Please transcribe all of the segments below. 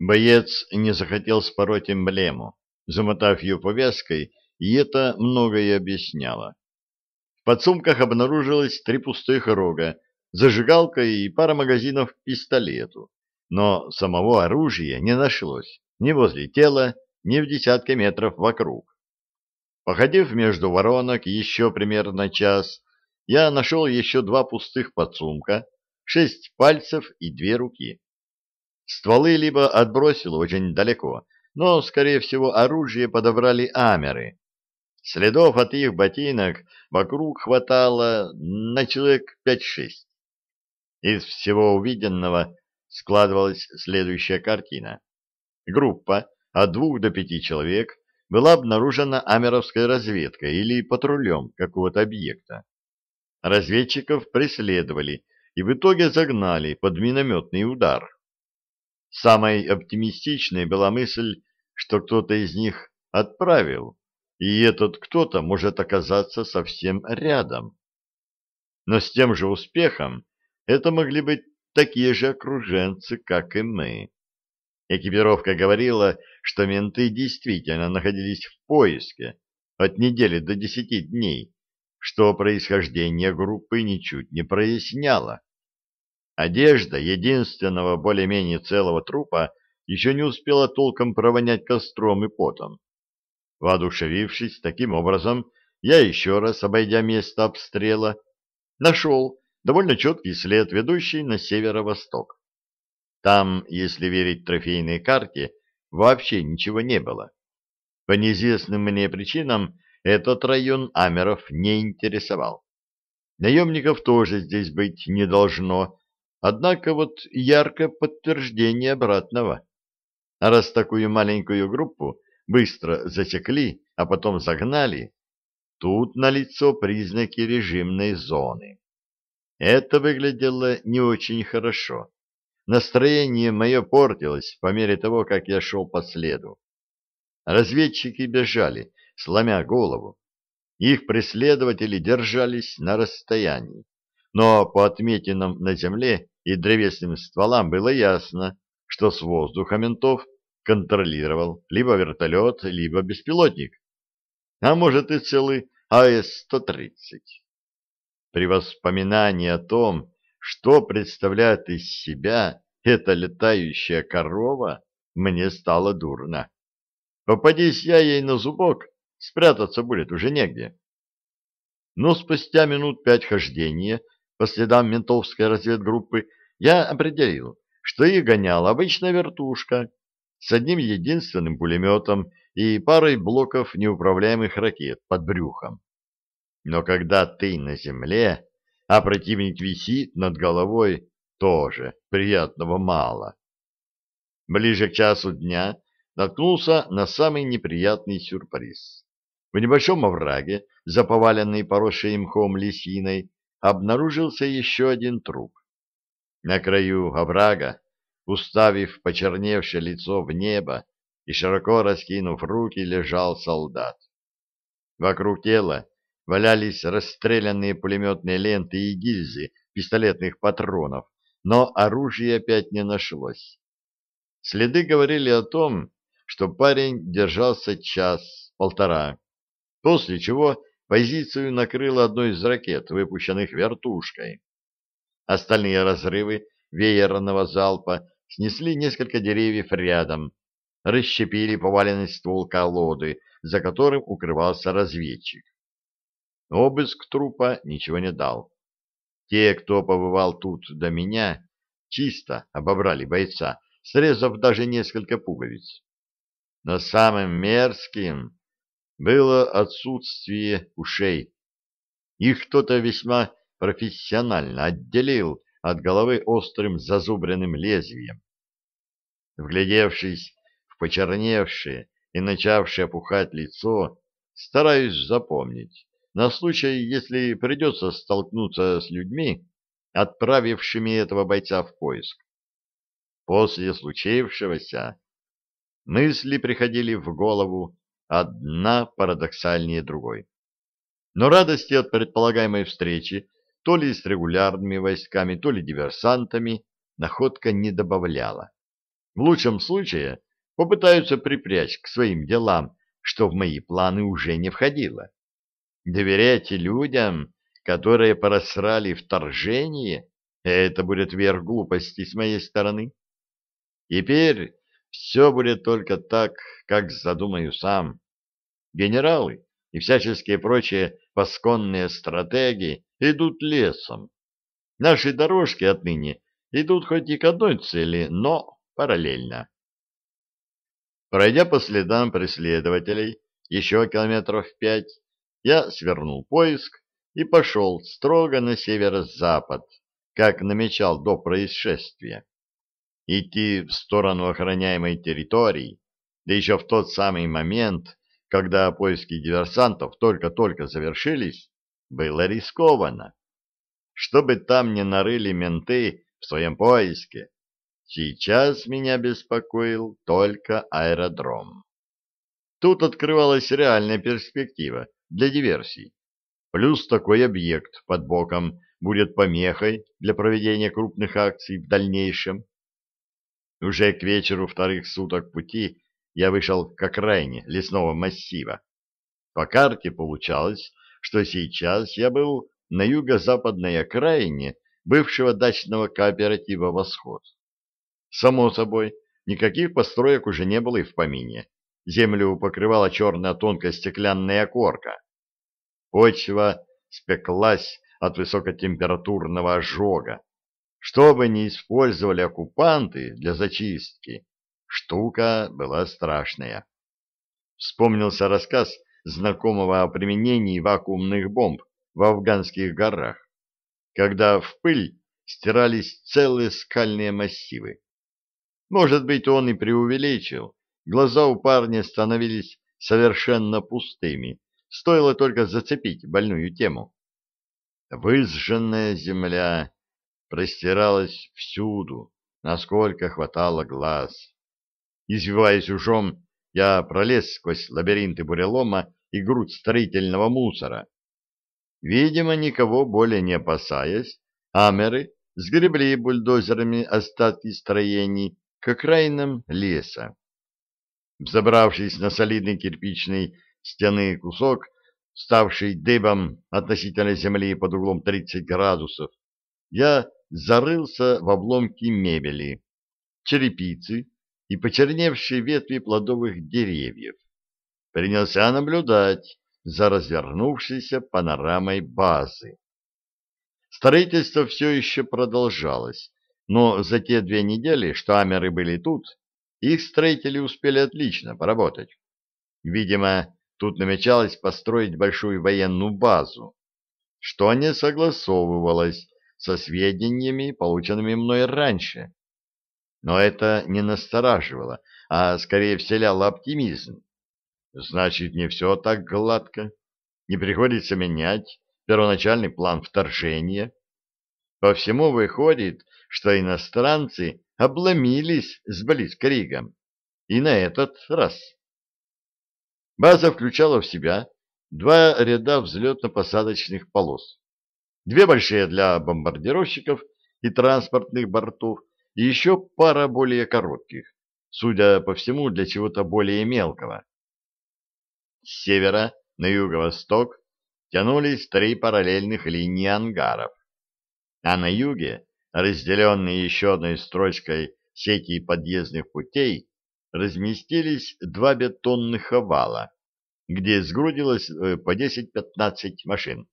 Боец не захотел спороть эмблему, замотав ее повязкой, и это многое объясняло. В подсумках обнаружилось три пустых рога, зажигалка и пара магазинов к пистолету, но самого оружия не нашлось ни возле тела, ни в десятке метров вокруг. Походив между воронок еще примерно час, я нашел еще два пустых подсумка, шесть пальцев и две руки. Стволы либо отбросило очень далеко, но, скорее всего, оружие подобрали амеры. Следов от их ботинок вокруг хватало на человек пять-шесть. Из всего увиденного складывалась следующая картина. Группа от двух до пяти человек была обнаружена амеровской разведкой или патрулем какого-то объекта. Разведчиков преследовали и в итоге загнали под минометный удар. Самой оптимистичной была мысль, что кто-то из них отправил, и этот кто-то может оказаться совсем рядом. Но с тем же успехом это могли быть такие же окруженцы, как и мы. Экипировка говорила, что менты действительно находились в поиске от недели до десяти дней, что происхождение группы ничуть не проясняло. Одежда единственного более-менее целого трупа еще не успела толком провонять костром и потом. Воодушевившись таким образом, я еще раз, обойдя место обстрела, нашел довольно четкий след, ведущий на северо-восток. Там, если верить трофейной карте, вообще ничего не было. По неизвестным мне причинам этот район Амеров не интересовал. Наемников тоже здесь быть не должно, Однако вот яркое подтверждение обратного. А раз такую маленькую группу быстро засекли, а потом загнали, тут налицо признаки режимной зоны. Это выглядело не очень хорошо. Настроение мое портилось по мере того, как я шел по следу. Разведчики бежали, сломя голову. Их преследователи держались на расстоянии. Но по отметинам на земле и древесным стволам было ясно, что с воздуха ментов контролировал либо вертолет, либо беспилотник, а может и целый АС-130. При воспоминании о том, что представляет из себя эта летающая корова, мне стало дурно. Попадись я ей на зубок, спрятаться будет уже негде. Но спустя минут пять хождения по следам ментовской разведгруппы, я определил, что их гоняла обычная вертушка с одним единственным пулеметом и парой блоков неуправляемых ракет под брюхом. Но когда ты на земле, а противник висит над головой, тоже приятного мало. Ближе к часу дня наткнулся на самый неприятный сюрприз. В небольшом овраге, заповаленный поросшей мхом лисиной, обнаружился еще один труп. На краю оврага, уставив почерневшее лицо в небо и широко раскинув руки, лежал солдат. Вокруг тела валялись расстрелянные пулеметные ленты и гильзы пистолетных патронов, но оружия опять не нашлось. Следы говорили о том, что парень держался час-полтора, после чего Позицию накрыло одной из ракет, выпущенных вертушкой. Остальные разрывы веерного залпа снесли несколько деревьев рядом, расщепили поваленный ствол колоды, за которым укрывался разведчик. Обыск трупа ничего не дал. Те, кто побывал тут до меня, чисто обобрали бойца, срезав даже несколько пуговиц. Но самым мерзким было отсутствие ушей. Их кто-то весьма профессионально отделил от головы острым зазубренным лезвием. Вглядевшись в почерневшее и начавшее опухать лицо, стараюсь запомнить, на случай, если придется столкнуться с людьми, отправившими этого бойца в поиск. После случившегося мысли приходили в голову одна парадоксальнее другой. Но радости от предполагаемой встречи то ли с регулярными войсками, то ли диверсантами находка не добавляла. В лучшем случае попытаются припрячь к своим делам, что в мои планы уже не входило. Доверять людям, которые просрали вторжение, это будет верх глупости с моей стороны. Теперь все будет только так, как задумаю сам. Генералы и всяческие прочие пасконные стратегии идут лесом. Наши дорожки отныне идут хоть и к одной цели, но параллельно. Пройдя по следам преследователей еще километров пять, я свернул поиск и пошел строго на северо-запад, как намечал до происшествия. Идти в сторону охраняемой территории, да еще в тот самый момент, когда поиски диверсантов только-только завершились, было рискованно. Чтобы там не нарыли менты в своем поиске, сейчас меня беспокоил только аэродром. Тут открывалась реальная перспектива для диверсий. Плюс такой объект под боком будет помехой для проведения крупных акций в дальнейшем. Уже к вечеру вторых суток пути я вышел к окраине лесного массива. По карте получалось, что сейчас я был на юго-западной окраине бывшего дачного кооператива «Восход». Само собой, никаких построек уже не было и в помине. Землю покрывала черная тонкая стеклянная корка. Почва спеклась от высокотемпературного ожога. Что бы ни использовали оккупанты для зачистки, штука была страшная. Вспомнился рассказ знакомого о применении вакуумных бомб в афганских горах, когда в пыль стирались целые скальные массивы. Может быть, он и преувеличил. Глаза у парня становились совершенно пустыми, стоило только зацепить больную тему. Выжженная земля простиралась всюду, насколько хватало глаз. Извиваясь ужом, я пролез сквозь лабиринты бурелома и грудь строительного мусора. Видимо, никого более не опасаясь, амеры сгребли бульдозерами остатки строений к окраинам леса. Взобравшись на солидный кирпичный стены кусок, ставший дыбом относительно земли под углом 30 градусов, я зарылся в обломки мебели, черепицы и почерневшие ветви плодовых деревьев. Принялся наблюдать за развернувшейся панорамой базы. Строительство все еще продолжалось, но за те две недели, что амеры были тут, их строители успели отлично поработать. Видимо, тут намечалось построить большую военную базу, что не согласовывалось со сведениями, полученными мной раньше. Но это не настораживало, а скорее вселяло оптимизм. Значит, не все так гладко. Не приходится менять первоначальный план вторжения. По всему выходит, что иностранцы обломились с Блицкригом. И на этот раз. База включала в себя два ряда взлетно-посадочных полос. Две большие для бомбардировщиков и транспортных бортов, и еще пара более коротких, судя по всему, для чего-то более мелкого. С севера на юго-восток тянулись три параллельных линии ангаров, а на юге, разделенные еще одной строчкой сети подъездных путей, разместились два бетонных овала, где сгрудилось э, по 10-15 машин.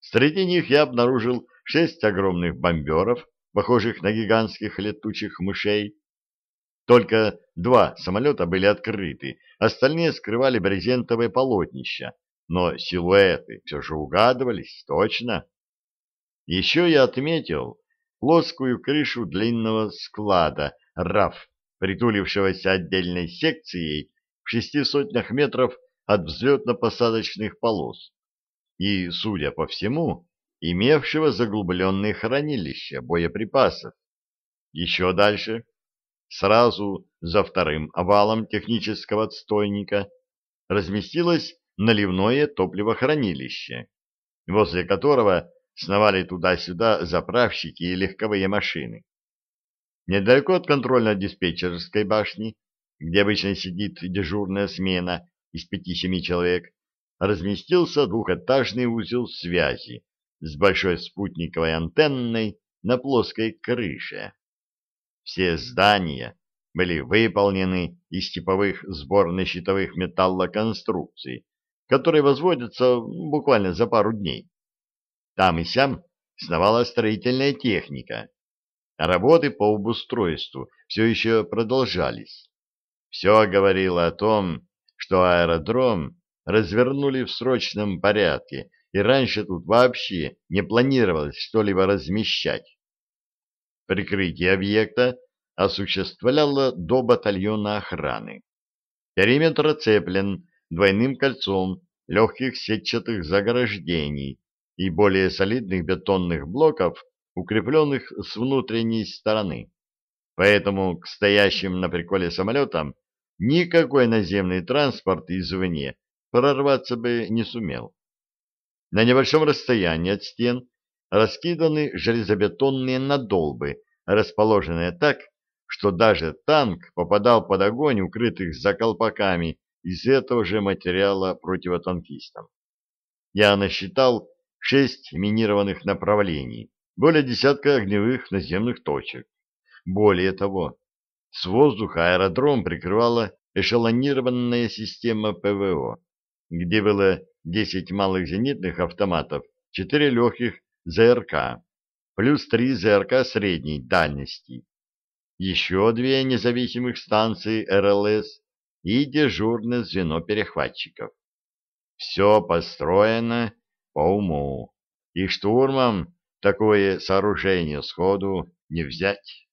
Среди них я обнаружил шесть огромных бомберов, похожих на гигантских летучих мышей. Только два самолета были открыты, остальные скрывали брезентовые полотнища, но силуэты все же угадывались точно. Еще я отметил плоскую крышу длинного склада РАФ, притулившегося отдельной секцией в шести сотнях метров от взлетно-посадочных полос и, судя по всему, имевшего заглубленные хранилища боеприпасов. Еще дальше, сразу за вторым овалом технического отстойника, разместилось наливное топливохранилище, возле которого сновали туда-сюда заправщики и легковые машины. Недалеко от контрольно-диспетчерской башни, где обычно сидит дежурная смена из пяти-семи человек, разместился двухэтажный узел связи с большой спутниковой антенной на плоской крыше. Все здания были выполнены из типовых сборно-щитовых металлоконструкций, которые возводятся буквально за пару дней. Там и сям сновала строительная техника. Работы по обустройству все еще продолжались. Все говорило о том, что аэродром развернули в срочном порядке, и раньше тут вообще не планировалось что-либо размещать. Прикрытие объекта осуществляло до батальона охраны. Периметр оцеплен двойным кольцом легких сетчатых заграждений и более солидных бетонных блоков, укрепленных с внутренней стороны. Поэтому к стоящим на приколе самолетам никакой наземный транспорт извне прорваться бы не сумел. На небольшом расстоянии от стен раскиданы железобетонные надолбы, расположенные так, что даже танк попадал под огонь укрытых за колпаками из этого же материала противотанкистам. Я насчитал шесть минированных направлений, более десятка огневых наземных точек. Более того, с воздуха аэродром прикрывала эшелонированная система ПВО, где было 10 малых зенитных автоматов, 4 легких ЗРК, плюс 3 ЗРК средней дальности, еще две независимых станции РЛС и дежурное звено перехватчиков. Все построено по уму, и штурмом такое сооружение сходу не взять.